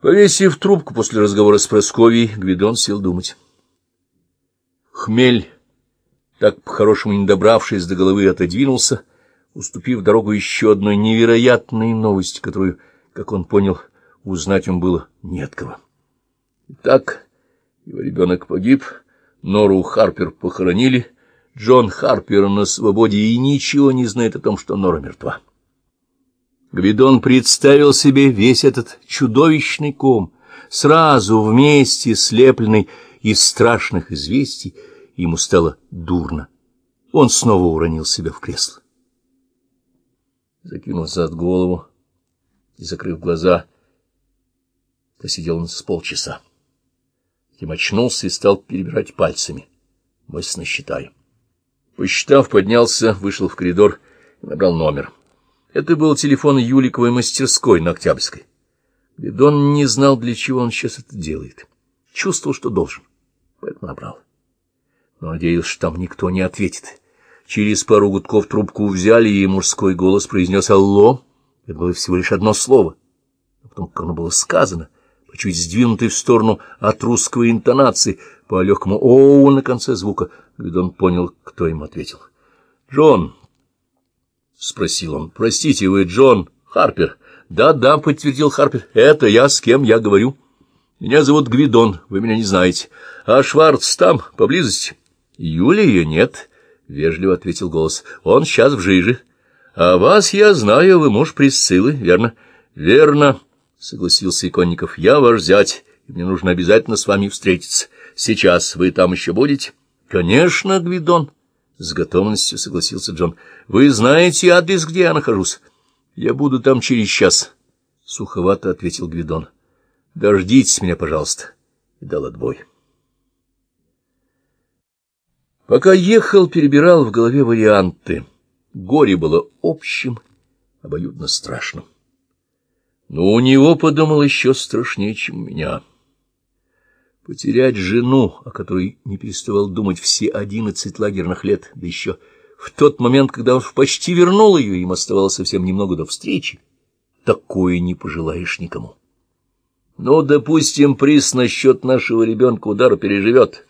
Повесив трубку после разговора с Просковьей, Гвидон сел думать. Хмель, так по-хорошему не добравшись до головы, отодвинулся, уступив дорогу еще одной невероятной новости, которую, как он понял, узнать им было не от кого. Итак, его ребенок погиб, Нору Харпер похоронили, Джон Харпер на свободе и ничего не знает о том, что Нора мертва. Гвидон представил себе весь этот чудовищный ком, сразу вместе слепленный из страшных известий, ему стало дурно. Он снова уронил себя в кресло. Закинул назад голову и, закрыв глаза, посидел он с полчаса. Тем очнулся и стал перебирать пальцами, мысленно считая. Посчитав, поднялся, вышел в коридор и набрал номер. Это был телефон Юликовой мастерской на Октябрьской. Бедон не знал, для чего он сейчас это делает. Чувствовал, что должен, поэтому набрал. Но надеялся, что там никто не ответит. Через пару гудков трубку взяли, и мужской голос произнес «Алло». Это было всего лишь одно слово. А потом, как оно было сказано, по чуть сдвинутой в сторону от русской интонации, по легкому «оу» на конце звука, Гвидон понял, кто им ответил. «Джон!» — спросил он. — Простите, вы Джон Харпер? Да, — Да-да, — подтвердил Харпер. — Это я, с кем я говорю. Меня зовут Гвидон, вы меня не знаете. А Шварц там, поблизости? — Юлия нет, — вежливо ответил голос. — Он сейчас в жиже. — А вас я знаю, вы муж Присциллы, верно? — Верно, — согласился Иконников. — Я ваш зять, и мне нужно обязательно с вами встретиться. Сейчас вы там еще будете? — Конечно, Гвидон. —— с готовностью согласился Джон. — Вы знаете адрес, где я нахожусь? — Я буду там через час, — суховато ответил Гвидон. — Дождитесь меня, пожалуйста. И дал отбой. Пока ехал, перебирал в голове варианты. Горе было общим, обоюдно страшным. Но у него, подумал, еще страшнее, чем у меня. Потерять жену, о которой не переставал думать все одиннадцать лагерных лет, да еще в тот момент, когда он почти вернул ее, им оставалось совсем немного до встречи, такое не пожелаешь никому. Ну, допустим, приз насчет нашего ребенка удара переживет.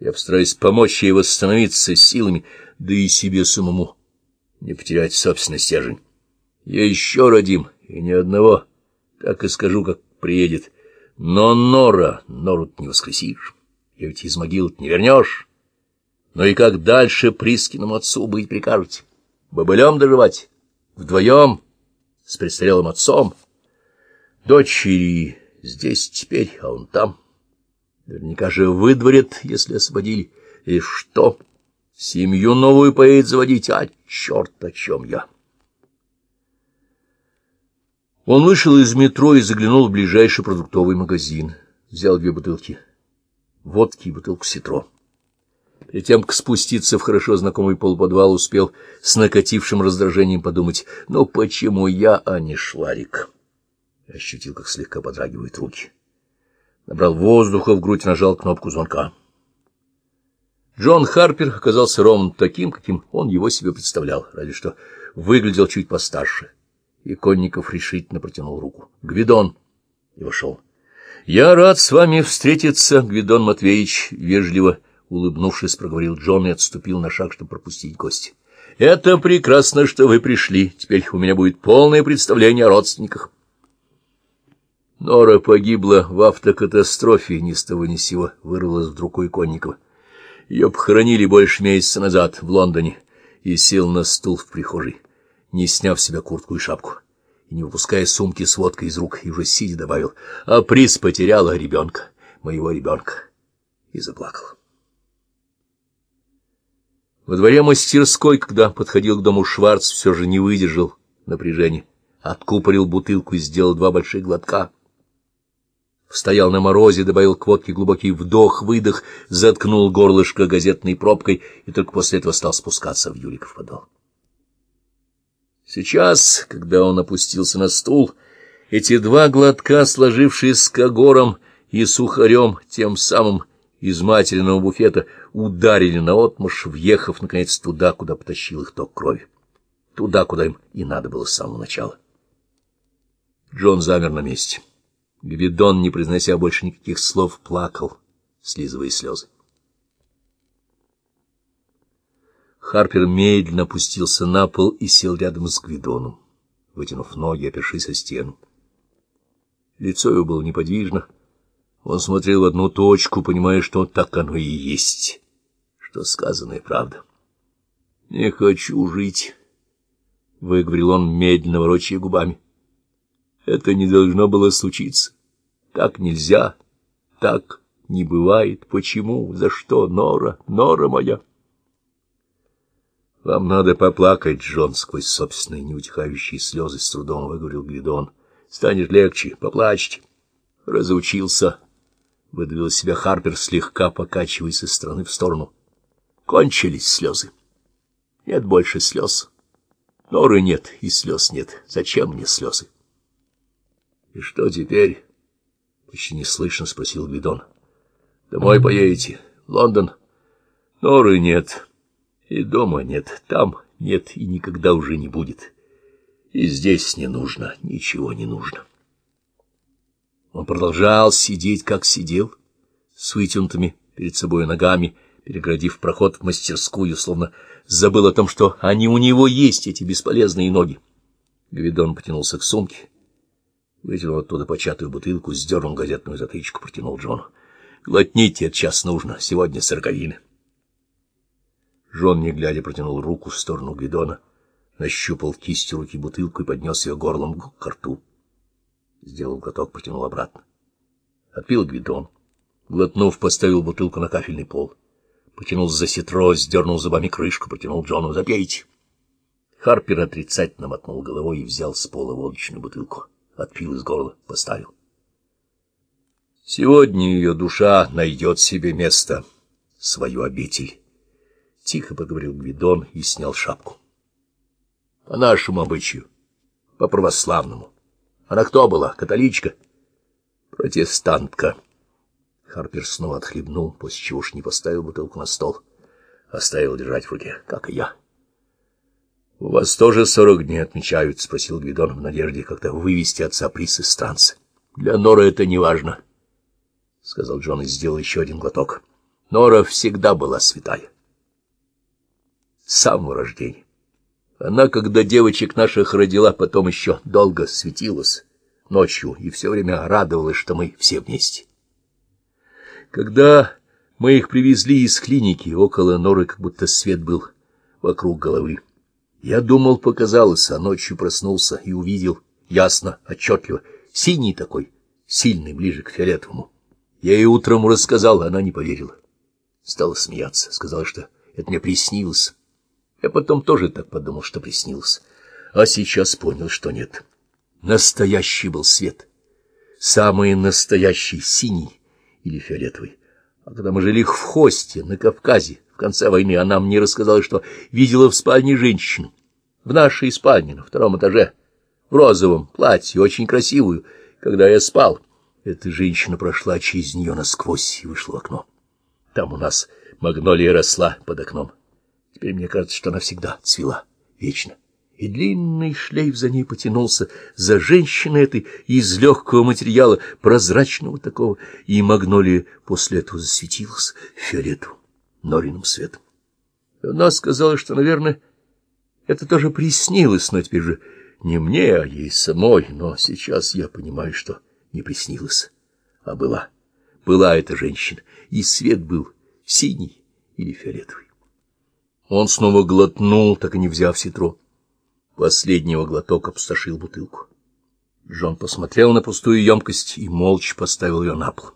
Я постараюсь помочь ей восстановиться силами, да и себе самому не потерять собственный стержень. Я еще родим, и ни одного, так и скажу, как приедет. Но Нора, Нору не воскресишь, я ведь из могил не вернешь. Ну и как дальше Прискиному отцу быть прикажете? Бобылем доживать? Вдвоем? С престарелым отцом? Дочери здесь теперь, а он там. Наверняка же выдворят, если освободили. И что? Семью новую поедет заводить, а черт о чем я. Он вышел из метро и заглянул в ближайший продуктовый магазин. Взял две бутылки водки и бутылку ситро. Перед тем, как спуститься в хорошо знакомый полуподвал, успел с накатившим раздражением подумать, «Ну почему я, а не Шларик?» Ощутил, как слегка подрагивают руки. Набрал воздуха в грудь, нажал кнопку звонка. Джон Харпер оказался ровно таким, каким он его себе представлял, разве что выглядел чуть постарше и Конников решительно протянул руку. — Гвидон! И вошел. — Я рад с вами встретиться, Гвидон Матвеевич, — вежливо улыбнувшись, проговорил Джон и отступил на шаг, чтобы пропустить гостя. — Это прекрасно, что вы пришли. Теперь у меня будет полное представление о родственниках. Нора погибла в автокатастрофе, ни с того ни с сего вырвалась вдруг у Иконникова. Ее похоронили больше месяца назад в Лондоне и сел на стул в прихожей не сняв с себя куртку и шапку, и не выпуская сумки с водкой из рук, и уже сидя добавил, а приз потеряла ребенка, моего ребенка, и заплакал. Во дворе мастерской, когда подходил к дому Шварц, все же не выдержал напряжения, откупорил бутылку и сделал два больших глотка. Стоял на морозе, добавил к водке глубокий вдох-выдох, заткнул горлышко газетной пробкой и только после этого стал спускаться в Юриков подвал. Сейчас, когда он опустился на стул, эти два глотка, сложившись с когором и сухарем, тем самым из материного буфета, ударили наотмашь, въехав, наконец, туда, куда потащил их ток крови. Туда, куда им и надо было с самого начала. Джон замер на месте. Гвидон, не произнося больше никаких слов, плакал, слизывая слезы. Харпер медленно опустился на пол и сел рядом с Гвидоном, вытянув ноги, опершись о стену. Лицо его было неподвижно. Он смотрел в одну точку, понимая, что так оно и есть, что сказанное правда. — Не хочу жить, — выговорил он, медленно ворочая губами. — Это не должно было случиться. Так нельзя, так не бывает. Почему? За что, Нора, Нора моя? —— Вам надо поплакать, Джон, — сквозь собственные неутихающие слезы с трудом выговорил Гвидон. — Станет легче, поплачьте. — Разучился, — выдавил себя Харпер, слегка покачиваясь из стороны в сторону. Кончились слезы. Нет больше слез. Норы нет, и слез нет. Зачем мне слезы? — И что теперь? — почти неслышно спросил Гвидон. — Домой поедете? Лондон? — Норы нет. — и дома нет, там нет и никогда уже не будет. И здесь не нужно, ничего не нужно. Он продолжал сидеть, как сидел, с вытянутыми перед собой ногами, переградив проход в мастерскую, словно забыл о том, что они у него есть, эти бесполезные ноги. Гвидон потянулся к сумке, вытянул оттуда початую бутылку, сдернул газетную затычку, протянул Джону. — Глотните, это сейчас нужно, сегодня сороковины. Жон, не глядя, протянул руку в сторону Гвидона, нащупал кистью руки бутылку и поднес ее горлом к рту. Сделал глоток, протянул обратно. Отпил Гвидон. Глотнув, поставил бутылку на кафельный пол. Потянул за ситро, сдернул зубами крышку, протянул Джону. «Запейте!» Харпер отрицательно мотнул головой и взял с пола водочную бутылку. Отпил из горла, поставил. Сегодня ее душа найдет себе место, свою обитель. — тихо поговорил Гвидон и снял шапку. — По нашему обычаю, по православному. Она кто была, католичка? — Протестантка. Харпер снова отхлебнул, после чего уж не поставил бутылку на стол. Оставил держать в руке, как и я. — У вас тоже сорок дней отмечают? — спросил Гвидон в надежде как-то вывести отца Прис из станции. — Для Нора это не важно, — сказал Джон и сделал еще один глоток. Нора всегда была святая с самого рождения. Она, когда девочек наших родила, потом еще долго светилась ночью и все время радовалась, что мы все вместе. Когда мы их привезли из клиники, около норы как будто свет был вокруг головы. Я думал, показалось, а ночью проснулся и увидел ясно, отчетливо, синий такой, сильный, ближе к фиолетовому. Я ей утром рассказал, она не поверила. Стала смеяться, сказала, что это мне приснилось. Я потом тоже так подумал, что приснился, а сейчас понял, что нет. Настоящий был свет, самый настоящий, синий или фиолетовый. А когда мы жили в Хосте, на Кавказе, в конце войны, она мне рассказала, что видела в спальне женщину, в нашей спальне, на втором этаже, в розовом платье, очень красивую, когда я спал. Эта женщина прошла через нее насквозь и вышла в окно. Там у нас магнолия росла под окном. Теперь мне кажется, что она всегда цвела, вечно. И длинный шлейф за ней потянулся, за женщиной этой из легкого материала, прозрачного такого, и магнолия после этого засветилась фиолетовым, нориным светом. Она сказала, что, наверное, это тоже приснилось, но теперь же не мне, а ей самой, но сейчас я понимаю, что не приснилось, а была. Была эта женщина, и свет был синий или фиолетовый. Он снова глотнул, так и не взяв ситро. Последнего глоток опустошил бутылку. Джон посмотрел на пустую емкость и молча поставил ее на пол.